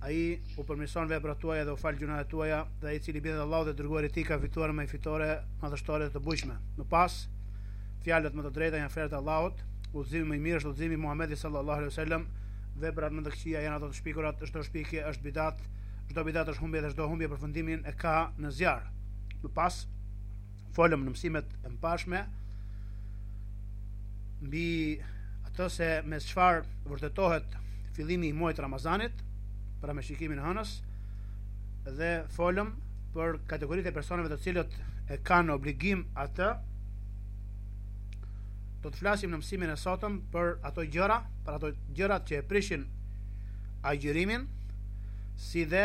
Ai u përmirëson veprat tuaja dhe u fal gjunat tuaja, dhe ai i cili i bindet Allahut dhe të dërguarit tij ka fituar me një fitore madhështore dhe të bujshme. Më pas, fjalët më të drejta janë fjalët e Allahut, udhëzimi më i mirë është udhëzimi i Muhamedit sallallahu alaihi wasallam, veprat më të këqija janë ato të shpikurat, çdo shpikje është bidat, çdo bidat është humbje dhe çdo humbje përfundimin e ka në zjarr. Më pas, folëm në mësimet e mëparshme mbi atë se me çfarë vërtetohet fillimi i muajit të Ramazanit pra me shikimin e hënës dhe folëm për kategoritë e personave të cilët e kanë obligim atë do të flasim në mësimin e sotëm për ato gjëra, për ato gjërat që e prishin agjërimin, si dhe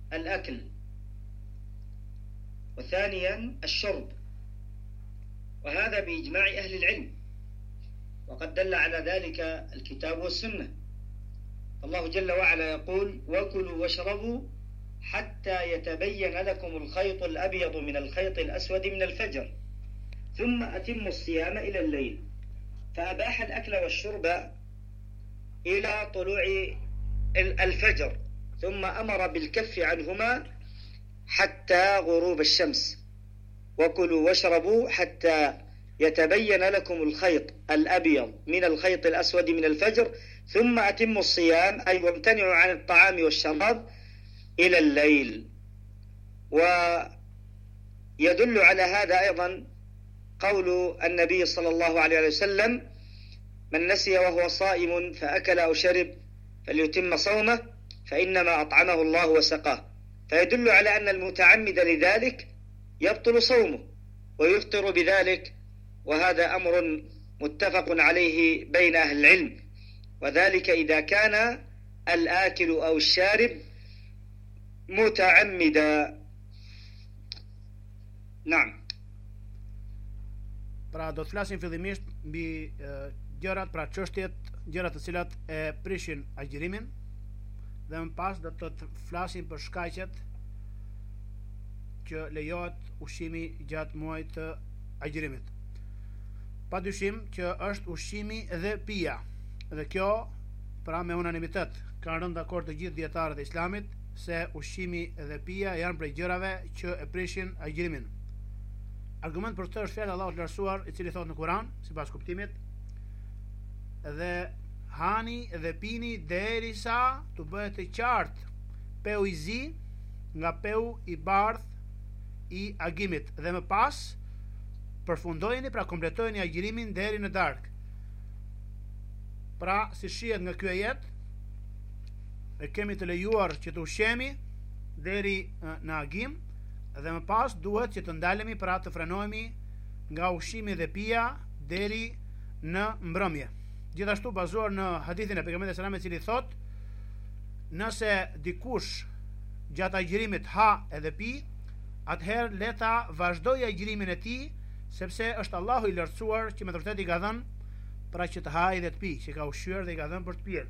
الأكل وثانيا الشرب وهذا بإجماع أهل العلم وقد دل على ذلك الكتاب والسنة الله جل وعلا يقول وكلوا واشربوا حتى يتبين لكم الخيط الأبيض من الخيط الأسود من الفجر ثم أتموا الصيام إلى الليل فأباح الأكل والشرب إلى طلوع الفجر ثم أمر بالكف عنهما حتى غروب الشمس وكلوا واشربوا حتى يتبين لكم الخيط الأبيض من الخيط الأسود من الفجر ثم أتموا الصيام أي وامتنعوا عن الطعام والشراب إلى الليل ويدل على هذا أيضا قول النبي صلى الله عليه وسلم من نسي وهو صائم فأكل أو شرب فليتم صومه فإنما أطعمه الله وسقاه فيدل على أن المتعمد لذلك يبطل صومه ويفطر بذلك وهذا أمر متفق عليه بين أهل العلم وذلك إذا كان الآكل أو الشارب متعمدا Naam. Pra do të flasim fillimisht mbi gjërat, pra çështjet, gjërat të cilat e prishin agjërimin dhe më pas do të flasim për shkaqet që lejohet ushqimi gjatë muajit të agjërimit. Pa dyshim që është ushqimi dhe pija. Dhe kjo pra me unanimitet kanë rënë dakord të gjithë dijetarët e Islamit se ushqimi dhe pija janë prej gjërave që e prishin agjërimin. Argument për këtë është fjala e Allahut të Lartësuar, i cili thotë në Kur'an, sipas kuptimit, dhe hani dhe pini derisa t'u bëhet të qartë peu i zi nga peu i bardhë i agimit dhe më pas përfundojeni pra kompletojeni agjërimin deri në darkë. Pra, si shihet nga ky ajet, e kemi të lejuar që të ushqemi deri në agim dhe më pas duhet që të ndalemi pra të frenohemi nga ushqimi dhe pija deri në mbrëmje, gjithashtu bazuar në hadithin e pejgamberit alejhi selam i cili thotë nëse dikush gjatë agjërimit ha edhe pi atëherë le ta vazhdojë agjërimin e tij sepse është Allahu i lartësuar që me të vërtetë i ka dhënë pra që të hajë dhe të pijë që e ka ushqyer dhe i ka dhënë për të pirë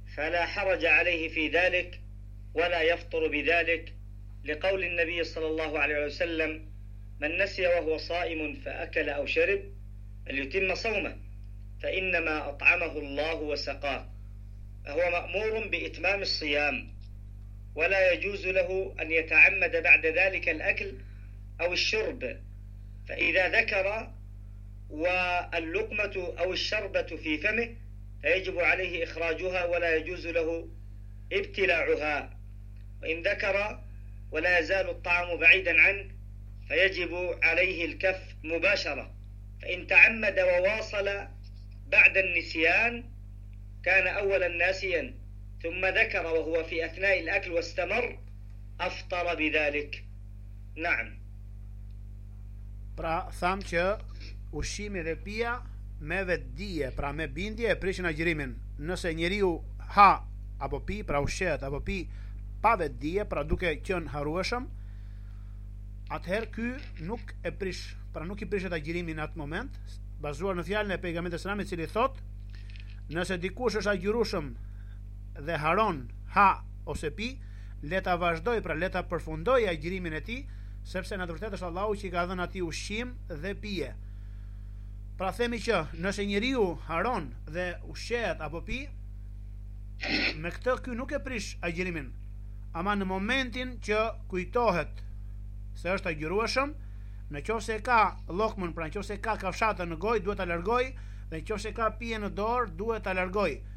fala haraja alayhi fi dhalik ولا يفطر بذلك لقول النبي صلى الله عليه وسلم من نسي وهو صائم فأكل أو شرب فليتم صومه فإنما أطعمه الله وسقاه فهو مأمور بإتمام الصيام ولا يجوز له أن يتعمد بعد ذلك الأكل أو الشرب فإذا ذكر واللقمة أو الشربة في فمه فيجب عليه إخراجها ولا يجوز له ابتلاعها وإن ذكر ولا يزال الطعام بعيدا عنه فيجب عليه الكف مباشرة فإن تعمد وواصل بعد النسيان كان أولا ناسيا ثم ذكر وهو في أثناء الأكل واستمر أفطر بذلك نعم Pra, thamë që ushqimi dhe pija me vetëdije, pra me bindje e prishin agjërimin. Nëse njeriu ha apo pi, pra ushqehet apo pi pa vetëdije, pra duke qenë harrueshëm, atëherë ky nuk e prish, pra nuk i prishet agjërimi në atë moment, bazuar në fjalën e pejgamberit sallallahu alajhi wasallam i cili thotë, nëse dikush është agjërueshëm dhe haron ha ose pi, le ta vazhdojë, pra le ta përfundojë agjërimin e tij, sepse në të vërtetë është Allahu që i ka dhënë atij ushqim dhe pije. Pra themi që nëse njeriu harron dhe ushqehet apo pi, me këtë ky nuk e prish agjërimin, ama në momentin që kujtohet se është agjërueshëm, në qoftë se e ka llokmën, pra në qoftë se ka kafshatën në gojë, duhet ta largojë, dhe në qoftë se ka pije në dorë, duhet ta largojë.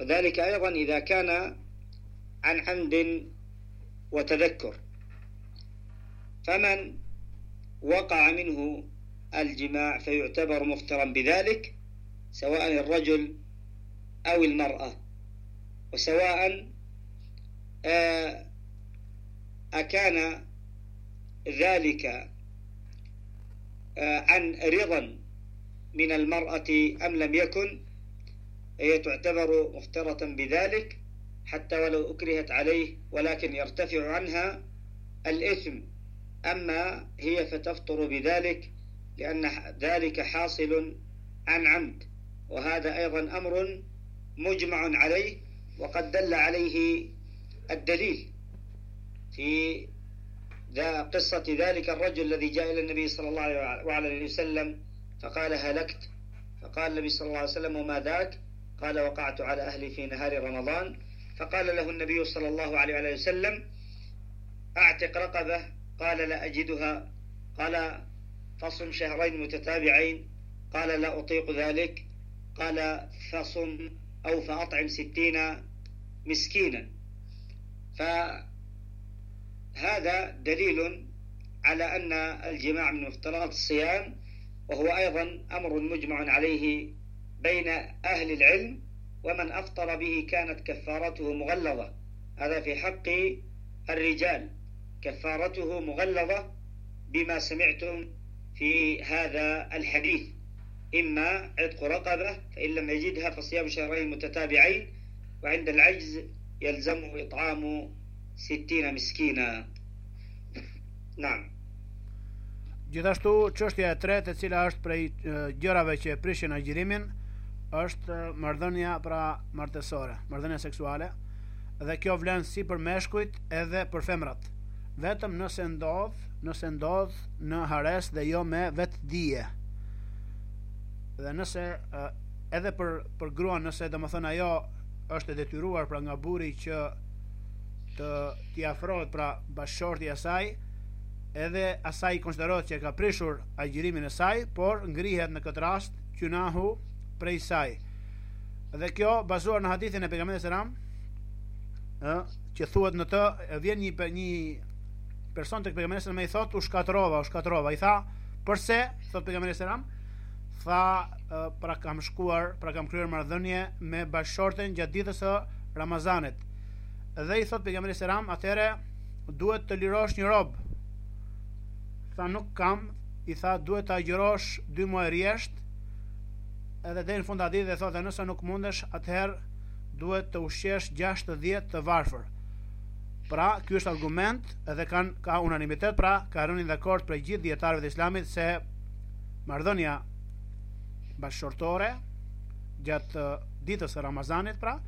وذلك أيضا إذا كان عن عمد وتذكر فمن وقع منه الجماع فيعتبر مفطرا بذلك سواء الرجل أو المرأة وسواء آه، أكان ذلك عن آه، رضا من المرأة أم لم يكن هي تعتبر مفترة بذلك حتى ولو أكرهت عليه ولكن يرتفع عنها الإثم أما هي فتفطر بذلك لأن ذلك حاصل عن عمد وهذا أيضا أمر مجمع عليه وقد دل عليه الدليل في قصة ذلك الرجل الذي جاء إلى النبي صلى الله عليه وسلم فقال هلكت فقال النبي صلى الله عليه وسلم وما ذاك قال وقعت على أهلي في نهار رمضان فقال له النبي صلى الله عليه وسلم أعتق رقبة قال لا أجدها قال فصم شهرين متتابعين قال لا أطيق ذلك قال فصم أو فأطعم ستين مسكينا ف هذا دليل على أن الجماع من مفترضات الصيام وهو أيضا أمر مجمع عليه بين أهل العلم ومن أفطر به كانت كفارته مغلظة هذا في حق الرجال كفارته مغلظة بما سمعتم في هذا الحديث إما عتق رقبة فإن لم يجدها فصيام شهرين متتابعين وعند العجز يلزمه إطعام si tina miskina nën. Gjithashtu, çështja e tretë, e cila është prej gjërave që e prishin agjërimin, është marrëdhënia pra martesore, marrëdhënia seksuale, dhe kjo vlen si për meshkujt edhe për femrat. Vetëm nëse ndodh, nëse ndodh në harresë dhe jo me vetëdije. Dhe nëse edhe për për gruan, nëse domethënë ajo është e detyruar pra nga burri që të t'i afrohet pra bashkëshorti i asaj, edhe asaj i konsiderohet që e ka prishur agjërimin e saj, por ngrihet në këtë rast gjynahu prej saj. Dhe kjo bazuar në hadithin e pejgamberit selam, ë që thuhet në të, vjen një për një person tek pejgamberi selam i thotë u shkatrova, u shkatrova. I tha, "Përse?" thot pejgamberi selam, tha, "Pra kam shkuar, pra kam kryer marrëdhënie me bashkëshorten gjatë ditës së Ramazanit." Dhe i thot pejgamberi selam, atëherë duhet të lirosh një rob. Tha nuk kam, i tha duhet të agjërosh dy muaj rresht. Edhe deri në fund hadithi dhe i thotë dhe nëse nuk mundesh, atëherë duhet të ushqesh 60 të varfër. Pra, ky është argument dhe kanë ka unanimitet, pra ka rënë dakord prej gjithë dietarëve të Islamit se marrëdhënia bashkëshortore gjatë ditës së Ramazanit pra,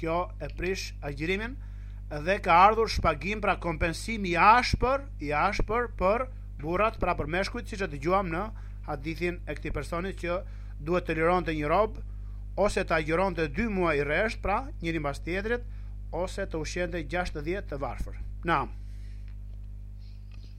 kjo e prish agjërimin dhe ka ardhur shpagim pra kompensim i ashpër, i ashpër për burrat pra për meshkujt siç e dëgjuam në hadithin e këtij personi që duhet të lironte një rob ose të agjëronte 2 muaj rresht pra njëri mbas tjetrit ose të ushqente 60 të varfër. Naam.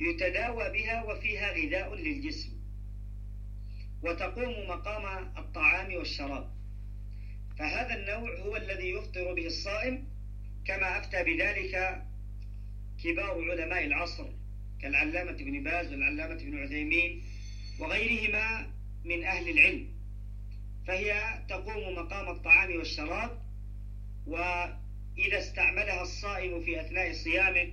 يتداوى بها وفيها غذاء للجسم وتقوم مقام الطعام والشراب فهذا النوع هو الذي يفطر به الصائم كما أفتى بذلك كبار علماء العصر كالعلامة ابن باز والعلامة ابن عثيمين وغيرهما من أهل العلم فهي تقوم مقام الطعام والشراب وإذا استعملها الصائم في أثناء صيامه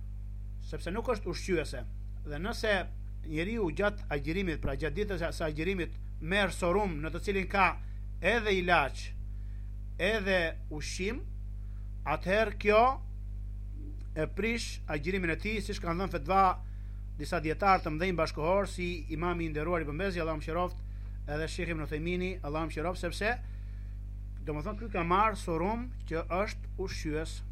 sepse nuk është ushqyese. Dhe nëse njeriu gjatë agjërimit, pra gjatë ditës së agjërimit merr serum në të cilin ka edhe ilaç, edhe ushqim, atëherë kjo e prish agjërimin e tij, siç kanë dhënë fetva disa dietarë të mëdhenj bashkëkohor si Imami i nderuar Ibn Bazi, Allahu e mëshiroftë, edhe Sheikh Ibn Uthaymini, Allahu e mëshiroftë, sepse domethënë ky ka marrë serum që është ushqyes.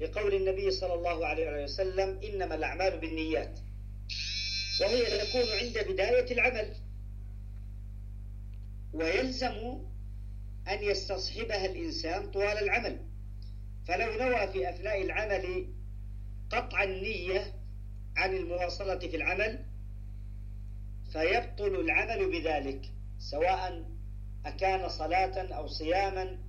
لقول النبي صلى الله عليه وسلم إنما الأعمال بالنيات وهي تكون عند بداية العمل ويلزم أن يستصحبها الإنسان طوال العمل فلو نوى في أثناء العمل قطع النية عن المواصلة في العمل فيبطل العمل بذلك سواء أكان صلاة أو صياما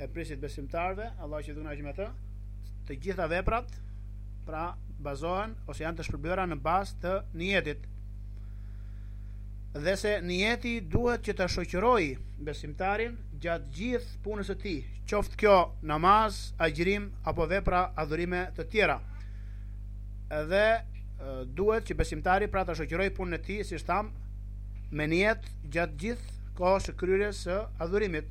e prijësit të besimtarëve, Allahu qoftë i kënaqur me të, të gjitha veprat, pra bazohen ose janë të shpërblyera në bazë të nijetit. Dhe se nijeti duhet që ta shoqërojë besimtarin gjatë gjithë punës së tij, qoftë kjo namaz, agjërim, apo vepra adhurime të tjera. Dhe duhet që besimtari pra ta shoqërojë punën e tij, siç thamë, me nijet gjatë gjithë kohës së kryerjes së adhurimit.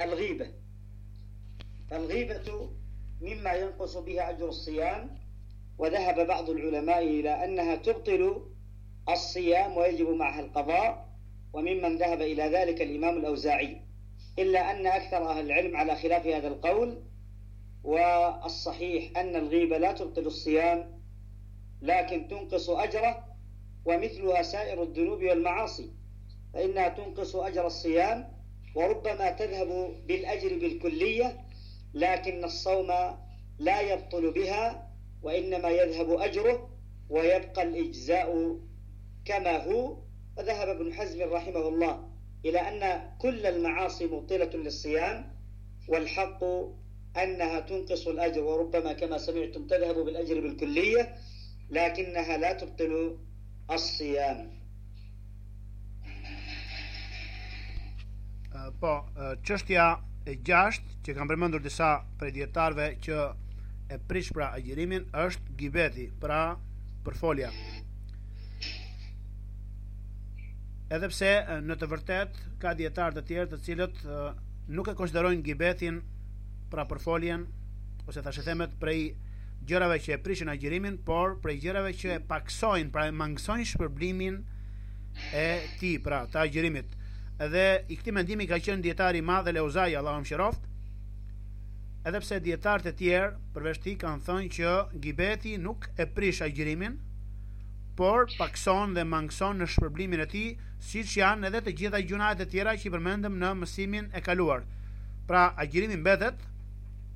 الغيبة الغيبة مما ينقص بها أجر الصيام وذهب بعض العلماء إلى أنها تبطل الصيام ويجب معها القضاء وممن ذهب إلى ذلك الإمام الأوزاعي إلا أن أكثر أهل العلم على خلاف هذا القول والصحيح أن الغيبة لا تبطل الصيام لكن تنقص أجره ومثلها سائر الذنوب والمعاصي فإنها تنقص أجر الصيام وربما تذهب بالأجر بالكلية لكن الصوم لا يبطل بها وإنما يذهب أجره ويبقى الإجزاء كما هو فذهب ابن حزم رحمه الله إلى أن كل المعاصي مبطلة للصيام والحق أنها تنقص الأجر وربما كما سمعتم تذهب بالأجر بالكلية لكنها لا تبطل asian. Po, çështja e gjashtë që kanë përmendur disa prej dijetarëve që e prish pra agjërimin është gibeti, pra përfolja. Edhe pse në të vërtetë ka dijetarë të tjerë të cilët nuk e konsiderojnë gibetin pra përfoljen ose thashethemet prej gjërave që e prishin agjërimin, por prej gjërave që e pakësojnë, pra e mangësojnë shpërblimin e tij, pra të agjërimit. Edhe i këtij mendimi ka qenë dijetari i madh El-Euzai, Allahu e mëshiroftë. Edhe pse dijetarët e tjerë përveç tij kanë thënë që gibeti nuk e prish agjërimin, por pakëson dhe mangëson në shpërblimin e tij, siç janë edhe të gjitha gjynahet e tjera që i përmendëm në mësimin e kaluar. Pra, agjërimi mbetet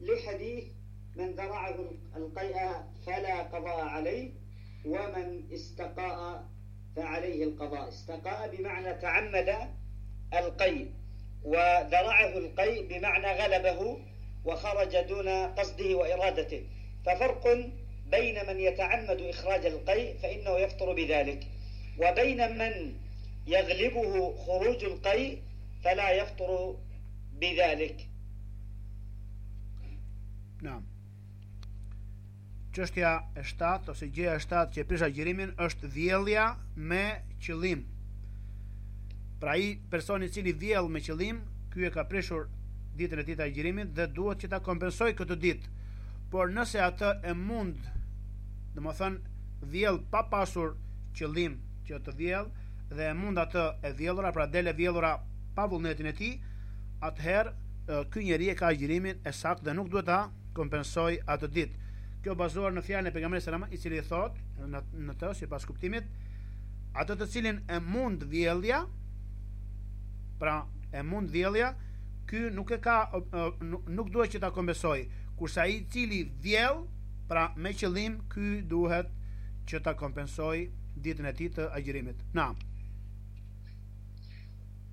لحديث من زرعه القيء فلا قضاء عليه ومن استقاء فعليه القضاء استقاء بمعنى تعمد القيء وذرعه القيء بمعنى غلبه وخرج دون قصده وإرادته ففرق بين من يتعمد إخراج القيء فإنه يفطر بذلك وبين من يغلبه خروج القيء فلا يفطر بذلك Naam. Çështja e 7 ose gjëja e 7 që e prish agjërimin është vjellja me qëllim. Pra ai personi i cili vjell me qëllim, ky e ka prishur ditën e tij të agjërimit dhe duhet që ta kompensojë këtë ditë. Por nëse atë e mund, domethënë, vjell pa pasur qëllim që të vjellë, dhe e mund atë e vjellura, pra del e vjellura pa vullnetin e tij, atëherë ky njeri e ka agjërimin e saktë dhe nuk duhet ta kompensojë atë ditë. Kjo bazuar në fjalën e pejgamberit selam i cili thotë në në të sipas kuptimit atë të cilin e mund vjellja pra e mund vjellja ky nuk e ka nuk duhet që ta kompensojë kurse ai i cili vjell pra me qëllim ky duhet që ta kompensojë ditën e tij të agjërimit. Naam.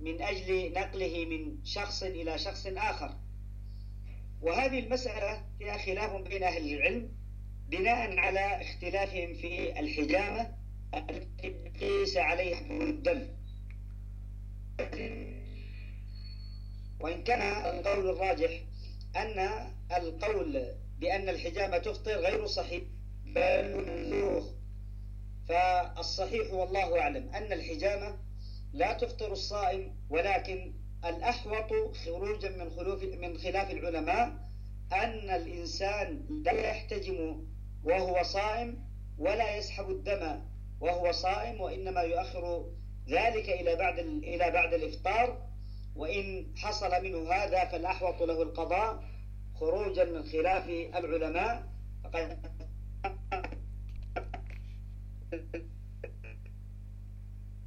من أجل نقله من شخص إلى شخص آخر وهذه المسألة فيها خلاف بين أهل العلم بناء على اختلافهم في الحجامة التي قيس عليها الدم وإن كان القول الراجح أن القول بأن الحجامة تفطر غير صحيح بل منسوخ فالصحيح والله أعلم أن الحجامة لا تفطر الصائم ولكن الأحوط خروجا من خلاف العلماء أن الإنسان لا يحتجم وهو صائم ولا يسحب الدم وهو صائم وإنما يؤخر ذلك إلى بعد إلى بعد الإفطار وإن حصل منه هذا فالأحوط له القضاء خروجا من خلاف العلماء فقد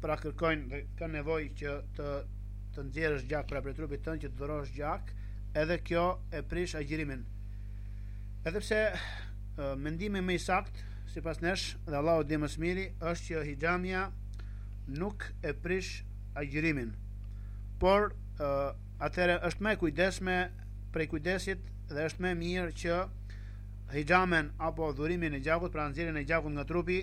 pra kërkojnë dhe kanë nevojë që të të nxjerrësh gjak pra prej trupit tënd që të dhurosh gjak, edhe kjo e prish agjërimin. Edhe pse mendimi më i saktë sipas nesh dhe Allahu e di më së miri është që hixhamja nuk e prish agjërimin. Por atëherë është më e kujdesshme prej kujdesit dhe është më mirë që hixhamen apo dhurimin e gjakut, pra nxjerrjen e gjakut nga trupi,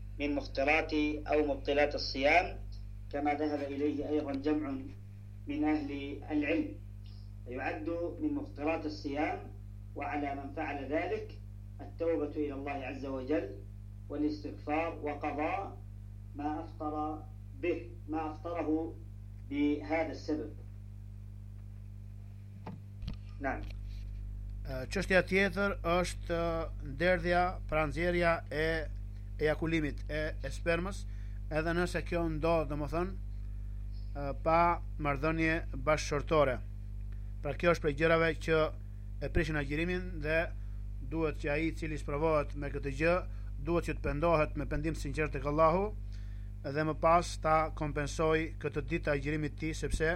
من مفطرات او مبطلات الصيام كما ذهب اليه ايضا جمع من اهل العلم فيعد من مفطرات الصيام وعلى من فعل ذلك التوبة إلى الله عز وجل والاستغفار وقضاء ما أفطر به ما أفطره بهذا السبب Naam. Çështja tjetër është derdhja, pra nxjerrja e ejakulimit e, e spermës, edhe nëse kjo ndodh, domethënë pa marrëdhënie bashkëshortore. Pra kjo është prej gjërave që e prishin agjërimin dhe duhet që ai i cili sprovohet me këtë gjë, duhet që të pendohet me pendim të sinqertë tek Allahu dhe më pas ta kompensojë këtë ditë të agjërimit të tij sepse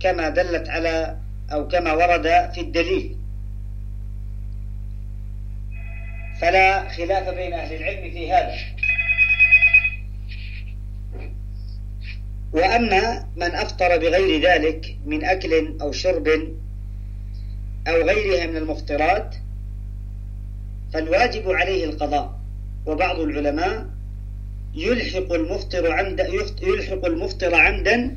كما دلت على أو كما ورد في الدليل فلا خلاف بين أهل العلم في هذا وأما من أفطر بغير ذلك من أكل أو شرب أو غيرها من المفطرات فالواجب عليه القضاء وبعض العلماء يلحق المفطر عمدا يلحق المفطر عمدا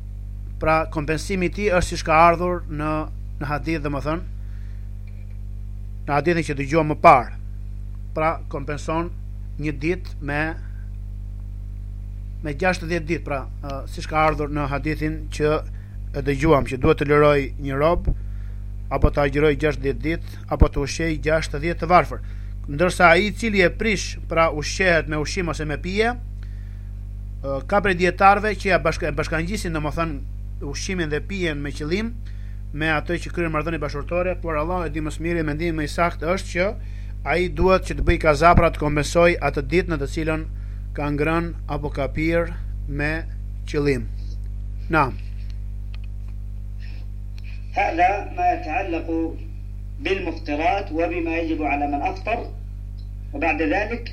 Pra kompensimi i tij është siç ka ardhur në në hadith, domethënë në hadithin që dëgjuam më parë. Pra kompenson një ditë me me 60 ditë, pra uh, siç ka ardhur në hadithin që e dëgjuam që duhet të lirojë një rob apo të agjërojë 60 ditë apo të ushqejë 60 të varfër. Ndërsa ai i cili e prish, pra ushqehet me ushqim ose me pije, ka prej dijetarëve që ia bashkë bashkangjisin domethënë ushqimin dhe pijen me qëllim me atë që kryen marrëdhënie bashkëshortore, por Allahu e di më së miri mendimi më i saktë është që ai duhet që të bëjë kaza pra të kompensojë atë ditë në të cilën ka ngrënë apo ka pirë me qëllim. Naam. Hadha ma yata'allaqu bil muftirat wa bima yajibu ala man aftar. Wa ba'da dhalik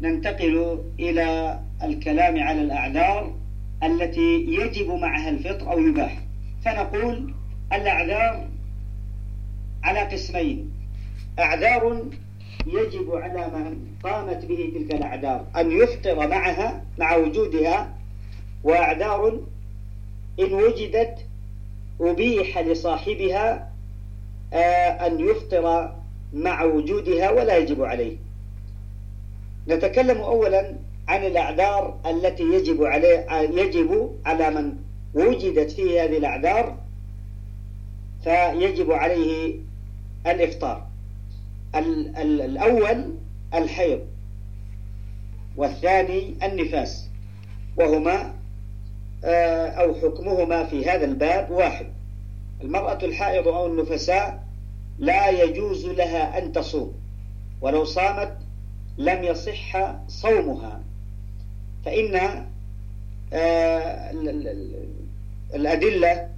nantaqilu ila الكلام على الأعذار التي يجب معها الفطر أو يباح فنقول الأعذار على قسمين أعذار يجب على من قامت به تلك الأعذار أن يفطر معها مع وجودها وأعذار إن وجدت أبيح لصاحبها آه، أن يفطر مع وجودها ولا يجب عليه نتكلم أولا عن الأعذار التي يجب عليه يجب على من وجدت فيه هذه الأعذار فيجب عليه الإفطار الأول الحيض والثاني النفاس وهما آه، أو حكمهما في هذا الباب واحد المرأة الحائض أو النفساء لا يجوز لها أن تصوم ولو صامت لم يصح صومها فإن آه، الأدلة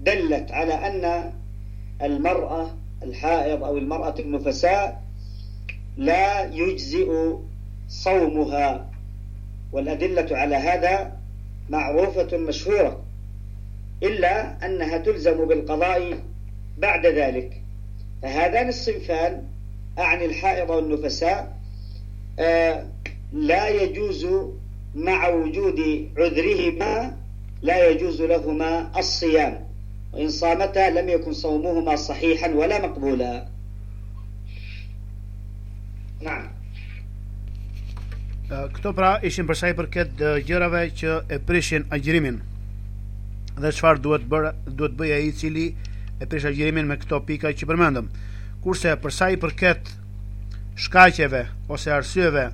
دلت على أن المرأة الحائض أو المرأة النفساء لا يجزئ صومها والأدلة على هذا معروفة مشهورة إلا أنها تلزم بالقضاء بعد ذلك فهذان الصنفان أعني الحائض والنفساء آه، لا يجوز مع وجود عذرهما لا يجوز لهما الصيام وان صامتا لم يكن صومهما صحيحا ولا مقبولا نعم Këto pra ishin për sa i përket gjërave që e prishin agjërimin. Dhe çfarë duhet bërë, duhet të bëjë ai i cili e prish agjërimin me këto pika që përmendëm. Kurse për sa i përket shkaqeve ose arsyeve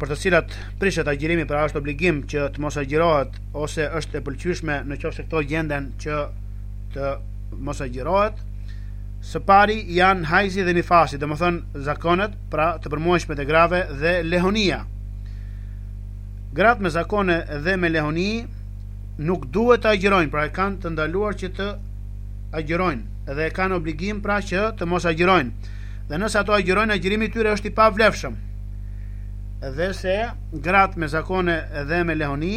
për të cilat prishet agjërimi pra është obligim që të mos agjërohet ose është e pëlqyeshme në qoftë se këto gjenden që të mos agjërohet, Së pari janë hajzi dhe nifasi, domethënë zakonet, pra të përmuajshmet e grave dhe lehonia. Gratë me zakone dhe me lehoni nuk duhet të agjërojnë, pra e kanë të ndaluar që të agjërojnë dhe e kanë obligim pra që të mos agjërojnë. Dhe nëse ato agjërojnë, agjërimi i tyre është i pavlefshëm. Dhe se gratë me zakone dhe me lehoni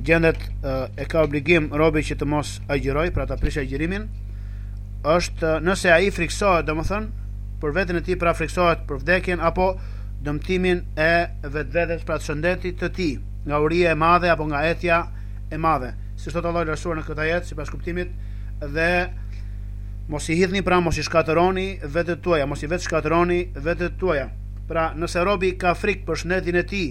gjendet e ka obligim robi që të mos agjërojë, pra ta prishë agjërimin, është nëse ai frikësohet, domethënë, për veten e tij pra frikësohet për vdekjen apo dëmtimin e vetvetes pra të shëndetit të tij, nga uria e madhe apo nga etja e madhe. Siç thotë Allahu i lartësuar në këtë ajet, sipas kuptimit, dhe mos i hidhni pra mos i shkatërroni vetet tuaja, mos i vetëshkatërroni vetet tuaja. Pra nëse robi ka frikë për shëndetin e tij,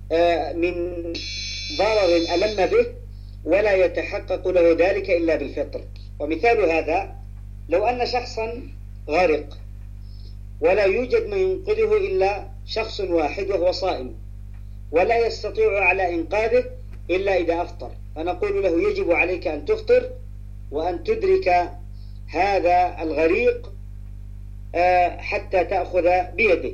من ضرر ألم به ولا يتحقق له ذلك إلا بالفطر ومثال هذا لو أن شخصا غرق ولا يوجد من ينقذه إلا شخص واحد وهو صائم ولا يستطيع على إنقاذه إلا إذا أفطر فنقول له يجب عليك أن تفطر وأن تدرك هذا الغريق آه، حتى تأخذ بيده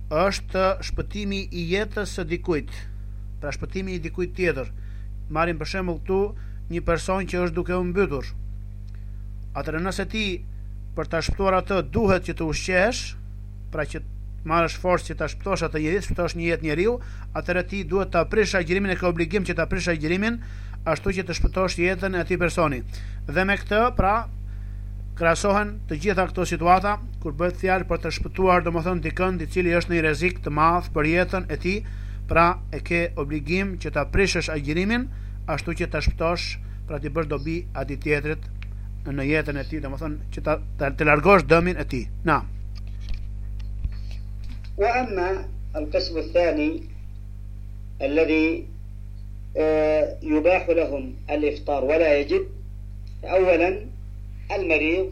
është shpëtimi i jetës së dikujt, pra shpëtimi i dikujt tjetër. Marrim për shembull këtu një person që është duke u mbytur. Atëherë nëse ti për ta shpëtuar atë duhet që të ushqehesh, pra që të marrësh forcë që ta shpëtosh atë njeri, shpëtosh një jetë njeriu, atëherë ti duhet ta prish agjërimin e ke obligim që ta prish agjërimin, ashtu që të shpëtosh jetën e atij personi. Dhe me këtë, pra, krahasohen të gjitha këto situata Kur bëhet fjalë për të shpëtuar, domethënë dikënd i cili është në një rrezik të madh për jetën e tij, pra e ke obligim që ta prishësh agjërimin, ashtu që ta shpëtosh, pra t'i bësh dobi atij tjetrit në jetën e tij, domethënë që ta, të largosh dëmin e tij. Naam. Wa amma al-qism al-thani alladhi yubah lahum al-iftar wa la yajib awwalan al-marid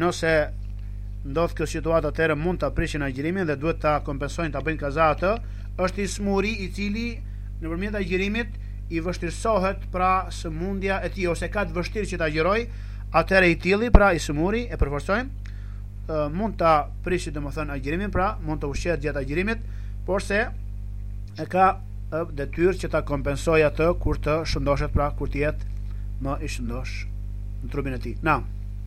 Nëse ndodh kjo situatë atëherë mund ta prishin agjërimin dhe duhet ta kompensojnë, ta bëjnë kaza atë, është i smuri i cili nëpërmjet agjërimit i vështirësohet pra sëmundja e tij ose ka të vështirë që ta agjërojë, atëherë i tili, pra i sëmuri, e përforcojmë, mund ta prishë domethënë agjërimin, pra mund të ushqehet gjatë agjërimit, porse e ka detyrë që ta kompensojë atë kur të shëndoshet, pra kur të jetë më i shëndosh në trupin e tij. Naam.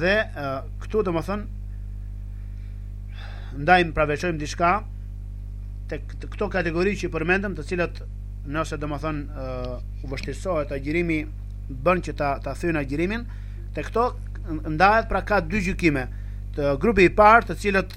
dhe këtu domethënë ndajmë pra veçojmë diçka tek këto kategori që i përmendëm të cilët nëse domethënë u vështirësohet agjërimi bën që ta, ta thyejnë agjërimin tek këto ndahet pra ka dy gjykime te grupi i parë të cilët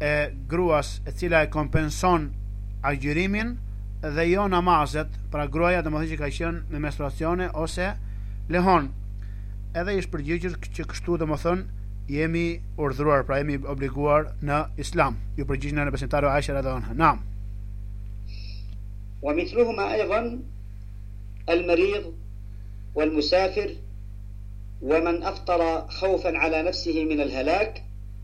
e gruas e cila e kompenson agjërimin dhe jo namazet, pra gruaja domethënë që ka qenë me menstruacione ose lehonë. Edhe i është përgjigjur që kështu domethënë jemi urdhëruar, pra jemi obliguar në Islam. Iu përgjigj nëna e besimtarëve Aisha radhiyallahu anha. Naam. Wa mithluhuma aydan al-marid wal-musafir wa man aftara khawfan ala nafsihi min al-halak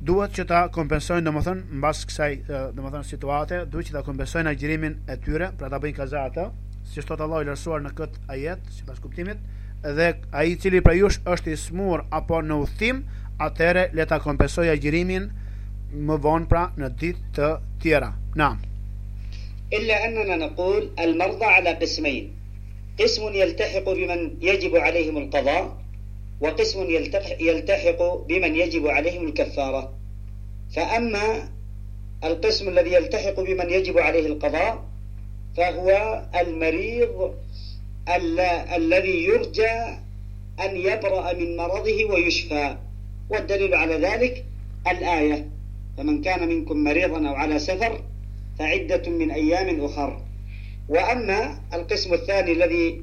duhet që ta kompensojnë domethënë mbas kësaj domethënë situate, duhet që ta kompensojnë agjërimin e tyre, pra ta bëjnë kaza atë, siç thotë Allahu i lartësuar në këtë ajet, sipas kuptimit, dhe ai i cili prej jush është i smur apo në udhtim, atëherë le ta kompensojë agjërimin më vonë pra në ditë të tjera. Naam. Illa annana naqul al-marda ala qismayn. Qismun yaltahiqu biman yajibu alayhim al-qada. وقسم يلتحق بمن يجب عليهم الكفارة فأما القسم الذي يلتحق بمن يجب عليه القضاء فهو المريض الذي يرجى أن يبرأ من مرضه ويشفى والدليل على ذلك الآية فمن كان منكم مريضا أو على سفر فعدة من أيام أخر وأما القسم الثاني الذي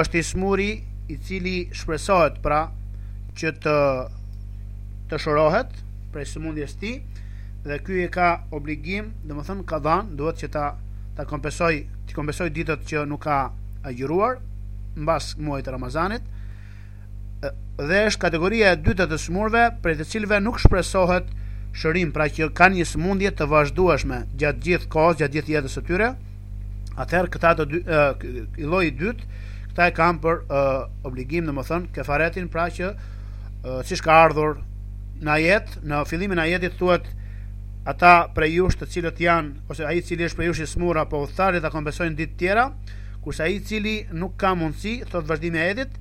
Është i smuri i cili shpresohet pra që të të shërohet prej sëmundjes së tij dhe ky e ka obligim, domethënë kadanë, duhet që ta, ta kompensojë, t'i kompensojë ditët që nuk ka agjëruar, mbas muajit të Ramazanit, dhe është kategoria e dytë e të smurve prej të cilëve nuk shpresohet shërim, pra që kanë një sëmundje të vazhdueshme gjatë gjithë kohës, gjatë gjithë jetës së tyre, atëherë këta të dy, e, i lloji i dytë, këta e kanë për e, obligim, domethënë kefaretin, pra që e, siç ka ardhur në ajet, në fillimin e ajetit thuhet ata prej jush të cilët janë ose ai i cili është prej jush i smur apo udhëtar, le ta kompensojnë ditë tjera, kurse ai i cili nuk ka mundësi, thot vazhdimi i ajetit,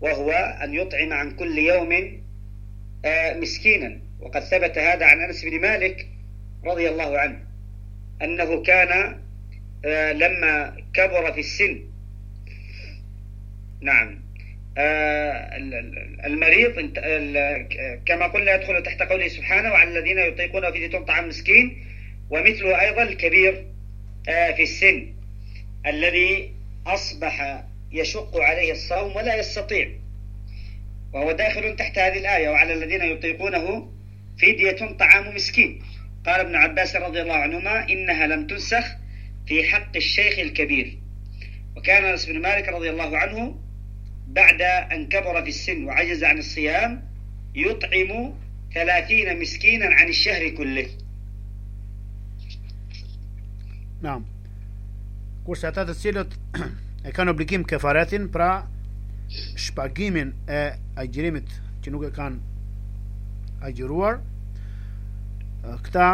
وهو أن يطعم عن كل يوم آه، مسكينا وقد ثبت هذا عن أنس بن مالك رضي الله عنه أنه كان آه، لما كبر في السن نعم آه، المريض كما قلنا يدخل تحت قوله سبحانه وعلى الذين يطيقون فدية طعام مسكين ومثله أيضا الكبير في السن الذي أصبح يشق عليه الصوم ولا يستطيع وهو داخل تحت هذه الآية وعلى الذين يطيقونه فدية طعام مسكين قال ابن عباس رضي الله عنهما إنها لم تنسخ في حق الشيخ الكبير وكان أنس بن مالك رضي الله عنه بعد أن كبر في السن وعجز عن الصيام يطعم ثلاثين مسكينا عن الشهر كله نعم Kurse ata të cilët e kanë obligim kefaretin, pra shpagimin e agjërimit që nuk e kanë agjëruar, këta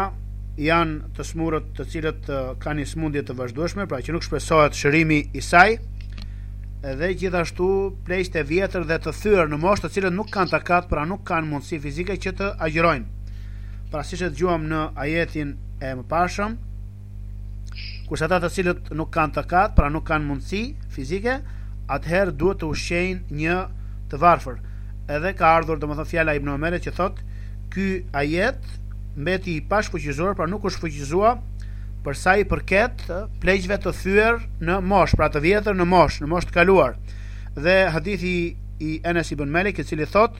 janë të smurët të cilët kanë një smundje të vazhdueshme, pra që nuk shpresohet shërimi i saj, dhe gjithashtu pleqtë e vjetër dhe të thyer në moshë, të cilët nuk kanë takat, pra nuk kanë mundësi fizike që të agjërojnë. Pra siç e dëgjuam në ajetin e mëparshëm, Kurse ata të cilët nuk kanë takat, pra nuk kanë mundësi fizike, atëherë duhet të ushqejnë një të varfër. Edhe ka ardhur domethënë fjala e Ibn Omerit që thotë, ky ajet mbeti i pashfuqizuar, pra nuk u shfuqizua për sa i përket pleqve të thyer në mosh, pra të vjetër në mosh, në mosh të kaluar. Dhe hadithi i Enes ibn Malik, i cili thotë,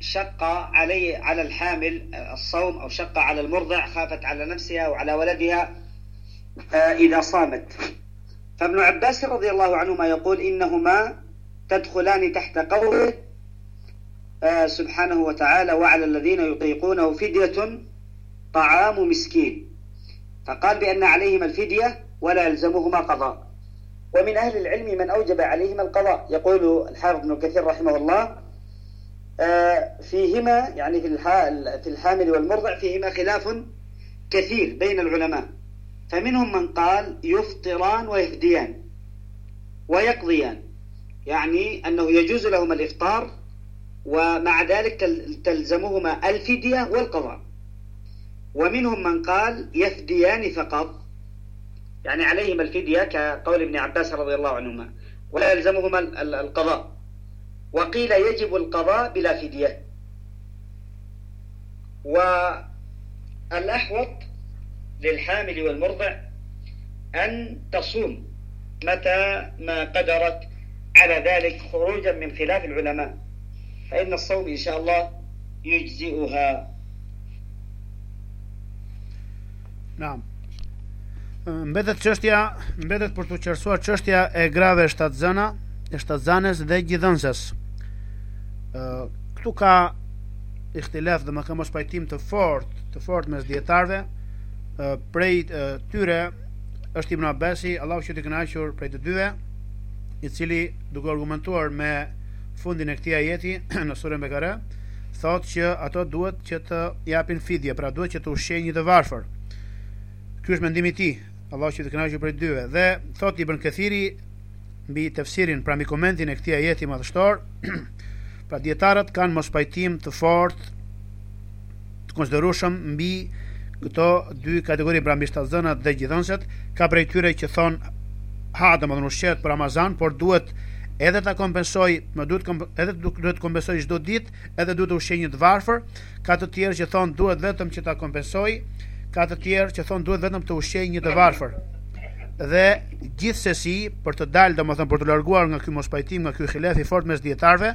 شق علي على الحامل الصوم أو شق على المرضع خافت على نفسها وعلى ولدها آه، إذا صامت فابن عباس رضي الله عنهما يقول إنهما تدخلان تحت قوله آه، سبحانه وتعالى وعلى الذين يطيقونه فدية طعام مسكين فقال بأن عليهما الفدية ولا يلزمهما قضاء ومن أهل العلم من أوجب عليهما القضاء يقول الحافظ ابن كثير رحمه الله آه، فيهما يعني في الحامل والمرضع فيهما خلاف كثير بين العلماء فمنهم من قال يفطران ويهديان ويقضيان يعني أنه يجوز لهما الإفطار ومع ذلك تلزمهما الفدية والقضاء ومنهم من قال يفديان فقط يعني عليهما الفدية كقول ابن عباس رضي الله عنهما ولا يلزمهما القضاء وقيل يجب القضاء بلا فدية والأحوط للحامل والمرضع ان تصوم متى ما قدرت على ذلك خروجا من خلاف العلماء فان الصوم ان شاء الله يجزيها Naam. Mbetet çështja, mbetet për t'u qartësuar çështja e grave shtatzëna, e shtatzanes dhe gjidhënses. Ë këtu ka ihtilaf domethënë ka mospajtim të fort, të fort mes dijetarëve. Ë prej e, tyre është Ibn Abbasi, Allahu qoftë i kënaqur prej të dyve, i cili duke argumentuar me fundin e këtij ajeti në surën Bekare, thotë që ato duhet që të japin fidje, pra duhet që të ushqejnë një të varfër. Ky është mendimi i tij, Allahu qoftë i kënaqur prej të dyve. Dhe thotë Ibn Kethiri mbi tefsirin, pra mbi komentin e këtij ajeti madhështor, pra dijetarët kanë mospajtim të fortë të konsiderueshëm mbi këto dy kategori pra mbi shtatzënat dhe gjidhënëset, ka prej tyre që thon ha domethënë ushqehet për Ramazan, por duhet edhe ta kompensoj, më duhet kom, edhe duhet të kompensoj çdo ditë, edhe duhet të ushqej një të varfër, ka të tjerë që thon duhet vetëm që ta kompensoj, ka të tjerë që thon duhet vetëm të ushqej një të varfër. Dhe gjithsesi për të dalë, domethënë për t'u larguar nga ky mospajtim, nga ky khilef i fort mes dijetarëve,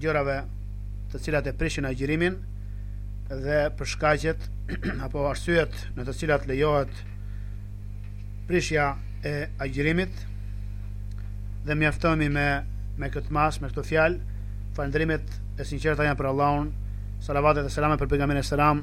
gjërave të cilat e prishin agjërimin dhe për shkaqet apo arsyet në të cilat lejohet prishja e agjërimit dhe mjaftohemi me me këtë mas, me këto fjalë, falënderimet e sinqerta janë për Allahun, salavatet e selamet për pejgamberin alejhi selam,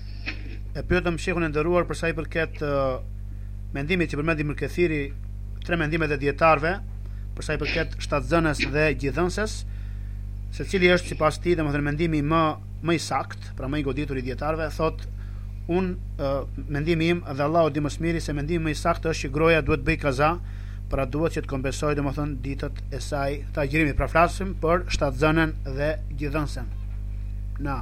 E pyetëm shehun e nderuar për sa i përket mendimeve që përmendi Ibn Kethiri tre mendimet e dijetarëve për sa i përket shtatzënës dhe gjidhënëses se cili është sipas tij domethënë mendimi më, më i saktë pra më i goditur i dijetarëve thotë unë mendimi im dhe Allahu e di më së miri se mendimi më i saktë është që gruaja duhet të bëjë kaza pra duhet që të kompensojë domethënë ditët e saj të agjërimit pra flasim për shtatzënën dhe gjidhënësen na